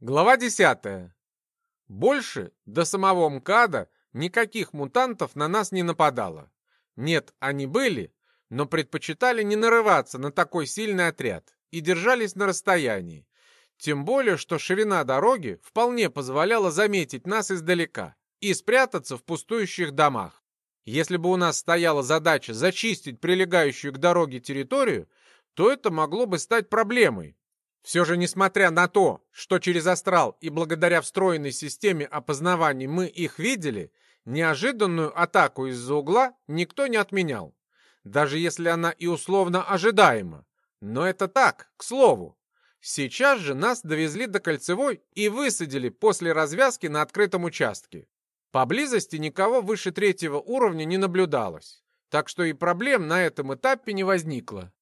Глава 10. Больше до самого МКАДа никаких мутантов на нас не нападало. Нет, они были, но предпочитали не нарываться на такой сильный отряд и держались на расстоянии. Тем более, что ширина дороги вполне позволяла заметить нас издалека и спрятаться в пустующих домах. Если бы у нас стояла задача зачистить прилегающую к дороге территорию, то это могло бы стать проблемой, все же, несмотря на то, что через астрал и благодаря встроенной системе опознаваний мы их видели, неожиданную атаку из-за угла никто не отменял. Даже если она и условно ожидаема. Но это так, к слову. Сейчас же нас довезли до Кольцевой и высадили после развязки на открытом участке. Поблизости никого выше третьего уровня не наблюдалось, так что и проблем на этом этапе не возникло.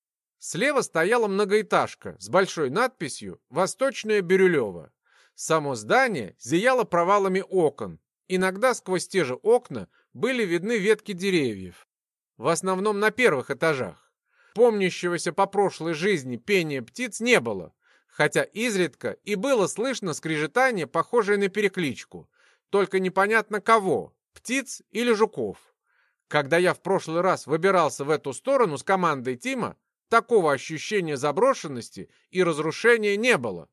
Слева стояла многоэтажка с большой надписью «Восточная Бирюлева». Само здание зияло провалами окон. Иногда сквозь те же окна были видны ветки деревьев. В основном на первых этажах. Помнящегося по прошлой жизни пения птиц не было, хотя изредка и было слышно скрежетание, похожее на перекличку. Только непонятно кого, птиц или жуков. Когда я в прошлый раз выбирался в эту сторону с командой Тима, Такого ощущения заброшенности и разрушения не было.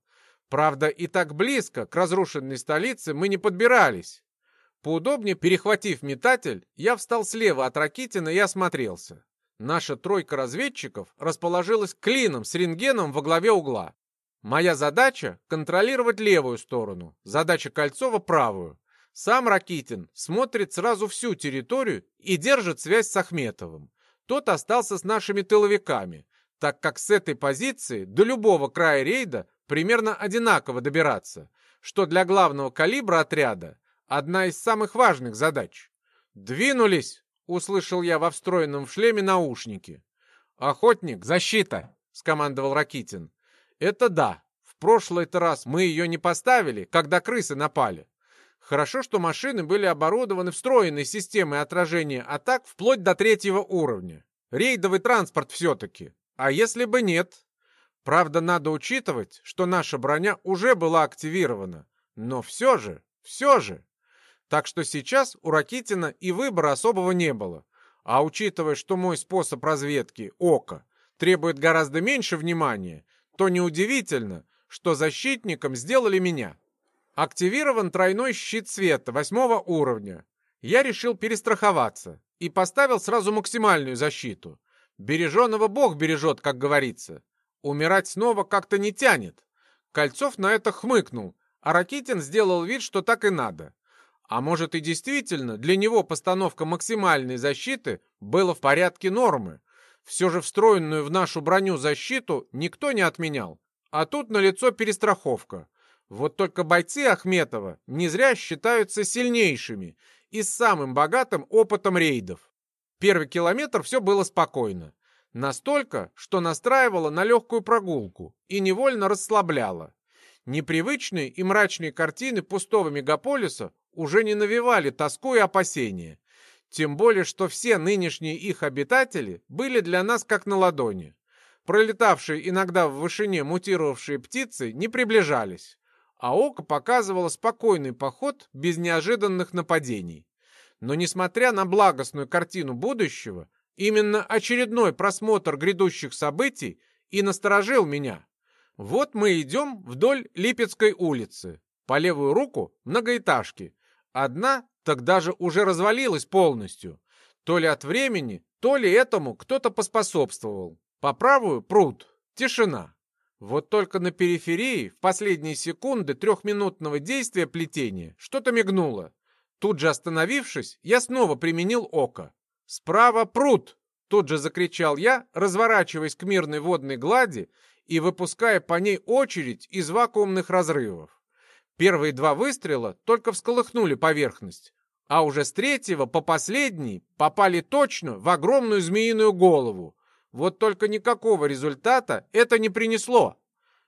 Правда, и так близко к разрушенной столице мы не подбирались. Поудобнее перехватив метатель, я встал слева от Ракитина и осмотрелся. Наша тройка разведчиков расположилась клином с рентгеном во главе угла. Моя задача — контролировать левую сторону, задача Кольцова — правую. Сам Ракитин смотрит сразу всю территорию и держит связь с Ахметовым. Тот остался с нашими тыловиками, так как с этой позиции до любого края рейда примерно одинаково добираться, что для главного калибра отряда одна из самых важных задач. «Двинулись!» — услышал я во встроенном в шлеме наушнике. «Охотник, защита!» — скомандовал Ракитин. «Это да. В прошлый-то раз мы ее не поставили, когда крысы напали. Хорошо, что машины были оборудованы встроенной системой отражения атак вплоть до третьего уровня. Рейдовый транспорт все-таки. А если бы нет? Правда, надо учитывать, что наша броня уже была активирована. Но все же, все же. Так что сейчас у Ракитина и выбора особого не было. А учитывая, что мой способ разведки, око, требует гораздо меньше внимания, то неудивительно, что защитником сделали меня. Активирован тройной щит света восьмого уровня. Я решил перестраховаться и поставил сразу максимальную защиту. Береженого Бог бережет, как говорится. Умирать снова как-то не тянет. Кольцов на это хмыкнул, а Ракитин сделал вид, что так и надо. А может и действительно, для него постановка максимальной защиты была в порядке нормы. Все же встроенную в нашу броню защиту никто не отменял. А тут налицо перестраховка. Вот только бойцы Ахметова не зря считаются сильнейшими и с самым богатым опытом рейдов. Первый километр все было спокойно. Настолько, что настраивало на легкую прогулку и невольно расслабляло. Непривычные и мрачные картины пустого мегаполиса уже не навевали тоску и опасения. Тем более, что все нынешние их обитатели были для нас как на ладони. Пролетавшие иногда в вышине мутировавшие птицы не приближались а око показывало спокойный поход без неожиданных нападений. Но несмотря на благостную картину будущего, именно очередной просмотр грядущих событий и насторожил меня. Вот мы идем вдоль Липецкой улицы. По левую руку многоэтажки. Одна так даже уже развалилась полностью. То ли от времени, то ли этому кто-то поспособствовал. По правую пруд. Тишина. Вот только на периферии в последние секунды трехминутного действия плетения что-то мигнуло. Тут же остановившись, я снова применил око. «Справа пруд!» Тут же закричал я, разворачиваясь к мирной водной глади и выпуская по ней очередь из вакуумных разрывов. Первые два выстрела только всколыхнули поверхность, а уже с третьего по последний попали точно в огромную змеиную голову, вот только никакого результата это не принесло.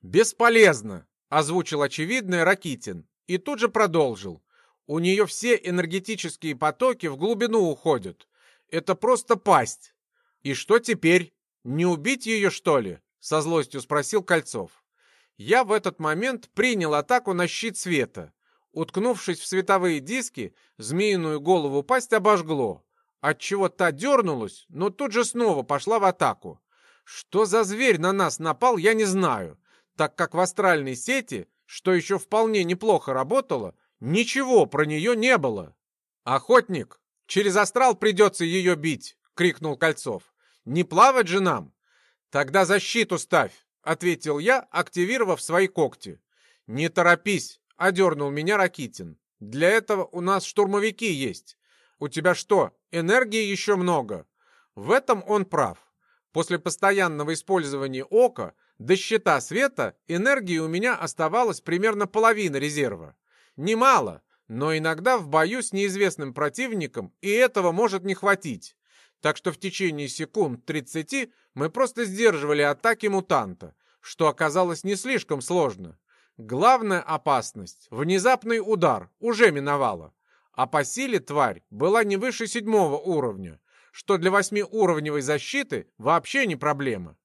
«Бесполезно», — озвучил очевидное Ракитин и тут же продолжил. «У нее все энергетические потоки в глубину уходят. Это просто пасть. И что теперь? Не убить ее, что ли?» — со злостью спросил Кольцов. Я в этот момент принял атаку на щит света. Уткнувшись в световые диски, змеиную голову пасть обожгло, отчего та дернулась, но тут же снова пошла в атаку. Что за зверь на нас напал, я не знаю, так как в астральной сети, что еще вполне неплохо работало, ничего про нее не было. «Охотник, через астрал придется ее бить!» — крикнул Кольцов. «Не плавать же нам!» «Тогда защиту ставь!» — ответил я, активировав свои когти. «Не торопись!» — одернул меня Ракитин. «Для этого у нас штурмовики есть. У тебя что, энергии еще много?» В этом он прав. После постоянного использования ока до щита света энергии у меня оставалось примерно половина резерва. Немало, но иногда в бою с неизвестным противником и этого может не хватить. Так что в течение секунд 30 мы просто сдерживали атаки мутанта, что оказалось не слишком сложно. Главная опасность — внезапный удар — уже миновала. А по силе тварь была не выше седьмого уровня, что для восьмиуровневой защиты вообще не проблема.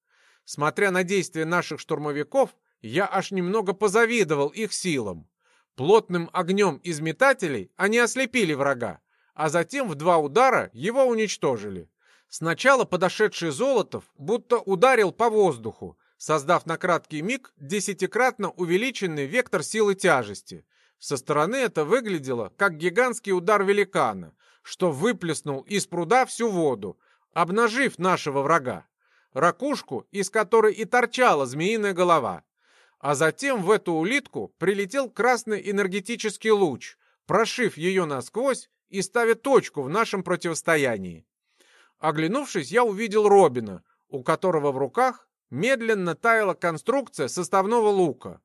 Смотря на действия наших штурмовиков, я аж немного позавидовал их силам. Плотным огнем из метателей они ослепили врага, а затем в два удара его уничтожили. Сначала подошедший Золотов будто ударил по воздуху, создав на краткий миг десятикратно увеличенный вектор силы тяжести. Со стороны это выглядело как гигантский удар великана, что выплеснул из пруда всю воду, обнажив нашего врага. Ракушку, из которой и торчала змеиная голова. А затем в эту улитку прилетел красный энергетический луч, прошив ее насквозь и ставя точку в нашем противостоянии. Оглянувшись, я увидел Робина, у которого в руках медленно таяла конструкция составного лука.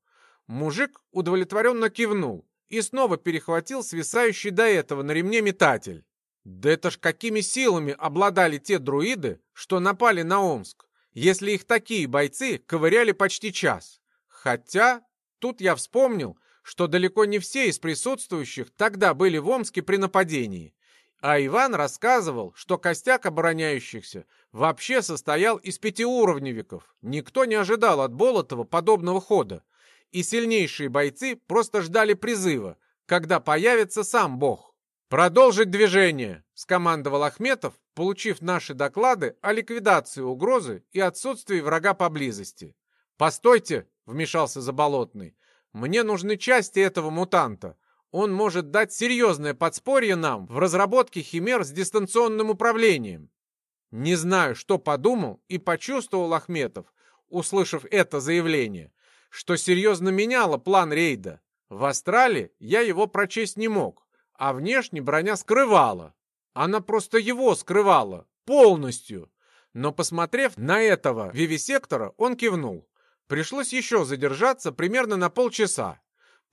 Мужик удовлетворенно кивнул и снова перехватил свисающий до этого на ремне метатель. Да это ж какими силами обладали те друиды, что напали на Омск, если их такие бойцы ковыряли почти час. Хотя тут я вспомнил, что далеко не все из присутствующих тогда были в Омске при нападении. А Иван рассказывал, что костяк обороняющихся вообще состоял из пятиуровневиков. Никто не ожидал от Болотова подобного хода. И сильнейшие бойцы просто ждали призыва, когда появится сам Бог. «Продолжить движение!» — скомандовал Ахметов, получив наши доклады о ликвидации угрозы и отсутствии врага поблизости. «Постойте!» — вмешался Заболотный. «Мне нужны части этого мутанта. Он может дать серьезное подспорье нам в разработке химер с дистанционным управлением. Не знаю, что подумал и почувствовал Ахметов, услышав это заявление, что серьезно меняло план рейда. В Астрале я его прочесть не мог, а внешне броня скрывала. Она просто его скрывала, полностью. Но, посмотрев на этого вивисектора, он кивнул. Пришлось еще задержаться примерно на полчаса.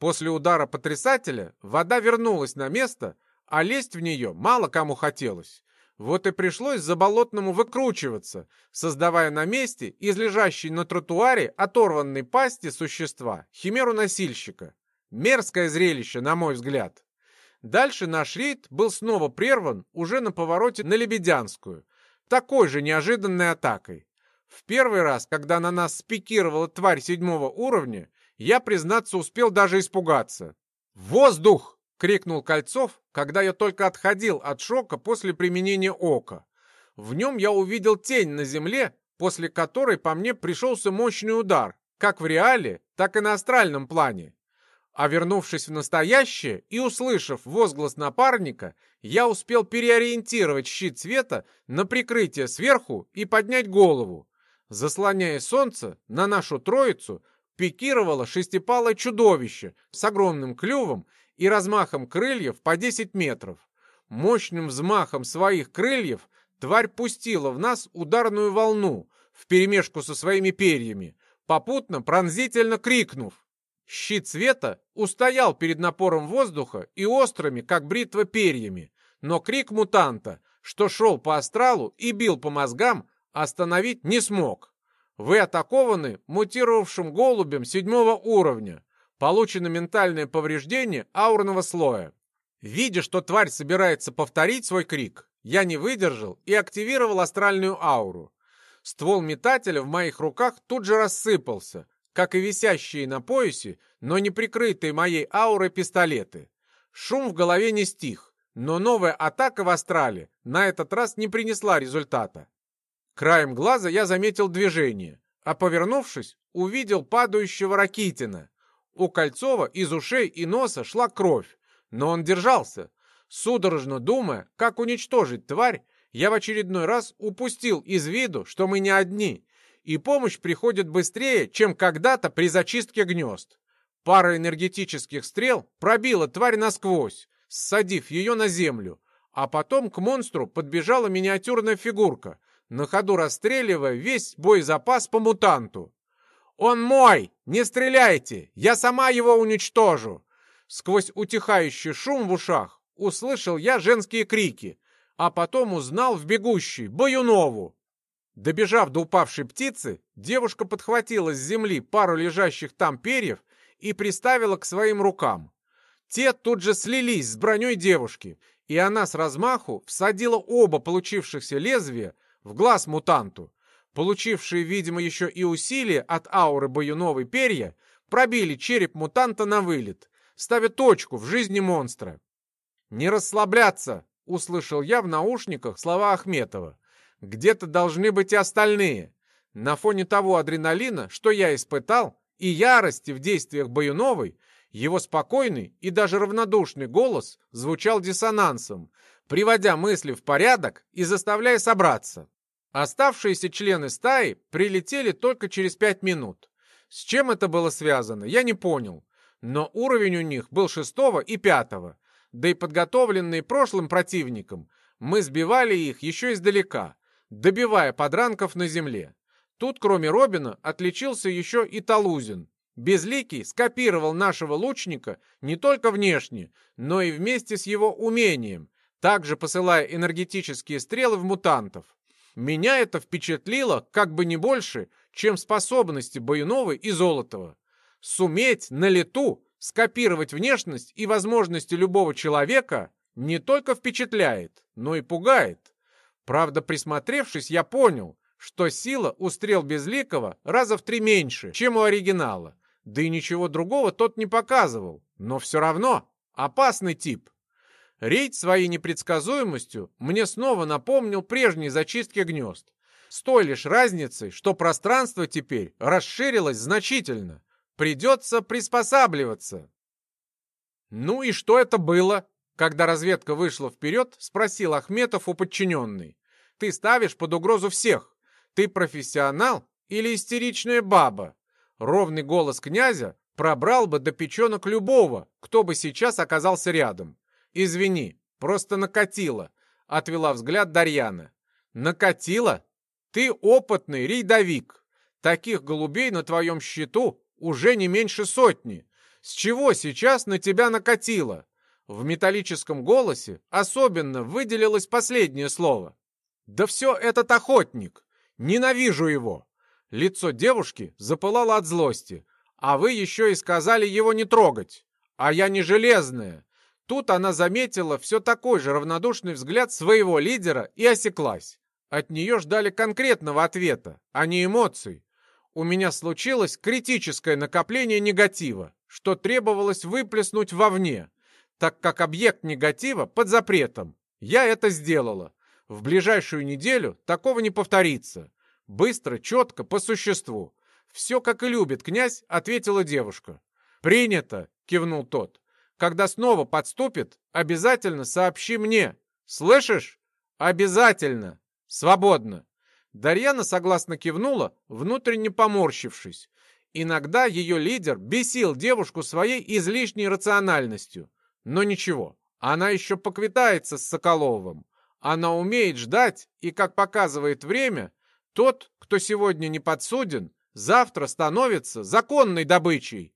После удара потрясателя вода вернулась на место, а лезть в нее мало кому хотелось. Вот и пришлось заболотному выкручиваться, создавая на месте из лежащей на тротуаре оторванной пасти существа химеру-носильщика. Мерзкое зрелище, на мой взгляд. Дальше наш рейд был снова прерван уже на повороте на Лебедянскую, такой же неожиданной атакой. В первый раз, когда на нас спикировала тварь седьмого уровня, я, признаться, успел даже испугаться. «Воздух!» — крикнул Кольцов, когда я только отходил от шока после применения ока. В нем я увидел тень на земле, после которой по мне пришелся мощный удар, как в реале, так и на астральном плане. А вернувшись в настоящее и услышав возглас напарника, я успел переориентировать щит света на прикрытие сверху и поднять голову. Заслоняя солнце, на нашу троицу пикировало шестипалое чудовище с огромным клювом и размахом крыльев по 10 метров. Мощным взмахом своих крыльев тварь пустила в нас ударную волну вперемешку со своими перьями, попутно пронзительно крикнув. Щит света устоял перед напором воздуха и острыми, как бритва, перьями, но крик мутанта, что шел по астралу и бил по мозгам, остановить не смог. Вы атакованы мутировавшим голубем седьмого уровня. Получено ментальное повреждение аурного слоя. Видя, что тварь собирается повторить свой крик, я не выдержал и активировал астральную ауру. Ствол метателя в моих руках тут же рассыпался, как и висящие на поясе, но не прикрытые моей аурой пистолеты. Шум в голове не стих, но новая атака в астрале на этот раз не принесла результата. Краем глаза я заметил движение, а повернувшись, увидел падающего Ракитина. У Кольцова из ушей и носа шла кровь, но он держался. Судорожно думая, как уничтожить тварь, я в очередной раз упустил из виду, что мы не одни, и помощь приходит быстрее, чем когда-то при зачистке гнезд. Пара энергетических стрел пробила тварь насквозь, ссадив ее на землю, а потом к монстру подбежала миниатюрная фигурка, на ходу расстреливая весь боезапас по мутанту. «Он мой! Не стреляйте! Я сама его уничтожу!» Сквозь утихающий шум в ушах услышал я женские крики, а потом узнал в бегущей Баюнову. Добежав до упавшей птицы, девушка подхватила с земли пару лежащих там перьев и приставила к своим рукам. Те тут же слились с броней девушки, и она с размаху всадила оба получившихся лезвия в глаз мутанту. Получившие, видимо, еще и усилия от ауры Баюновой перья пробили череп мутанта на вылет, ставя точку в жизни монстра. «Не расслабляться!» — услышал я в наушниках слова Ахметова. Где-то должны быть и остальные. На фоне того адреналина, что я испытал, и ярости в действиях Баюновой, его спокойный и даже равнодушный голос звучал диссонансом, приводя мысли в порядок и заставляя собраться. Оставшиеся члены стаи прилетели только через пять минут. С чем это было связано, я не понял. Но уровень у них был шестого и пятого. Да и подготовленные прошлым противником, мы сбивали их еще издалека, добивая подранков на земле. Тут, кроме Робина, отличился еще и Талузин. Безликий скопировал нашего лучника не только внешне, но и вместе с его умением, также посылая энергетические стрелы в мутантов. Меня это впечатлило как бы не больше, чем способности Баюновой и Золотого. Суметь на лету скопировать внешность и возможности любого человека не только впечатляет, но и пугает. Правда, присмотревшись, я понял, что сила у стрел Безликого раза в три меньше, чем у оригинала. Да и ничего другого тот не показывал. Но все равно опасный тип. Рейд своей непредсказуемостью мне снова напомнил прежние зачистки гнезд. С той лишь разницей, что пространство теперь расширилось значительно. Придется приспосабливаться. Ну и что это было? Когда разведка вышла вперед, спросил Ахметов у подчиненной. «Ты ставишь под угрозу всех. Ты профессионал или истеричная баба?» Ровный голос князя пробрал бы до печенок любого, кто бы сейчас оказался рядом. «Извини, просто накатило», — отвела взгляд Дарьяна. «Накатило? Ты опытный рейдовик. Таких голубей на твоем счету уже не меньше сотни. С чего сейчас на тебя накатило?» В металлическом голосе особенно выделилось последнее слово. «Да все этот охотник! Ненавижу его!» Лицо девушки запылало от злости. «А вы еще и сказали его не трогать! А я не железная!» Тут она заметила все такой же равнодушный взгляд своего лидера и осеклась. От нее ждали конкретного ответа, а не эмоций. У меня случилось критическое накопление негатива, что требовалось выплеснуть вовне так как объект негатива под запретом. Я это сделала. В ближайшую неделю такого не повторится. Быстро, четко, по существу. Все, как и любит князь, ответила девушка. Принято, кивнул тот. Когда снова подступит, обязательно сообщи мне. Слышишь? Обязательно. Свободно. Дарьяна согласно кивнула, внутренне поморщившись. Иногда ее лидер бесил девушку своей излишней рациональностью. Но ничего, она еще поквитается с Соколовым. Она умеет ждать, и, как показывает время, тот, кто сегодня не подсуден, завтра становится законной добычей.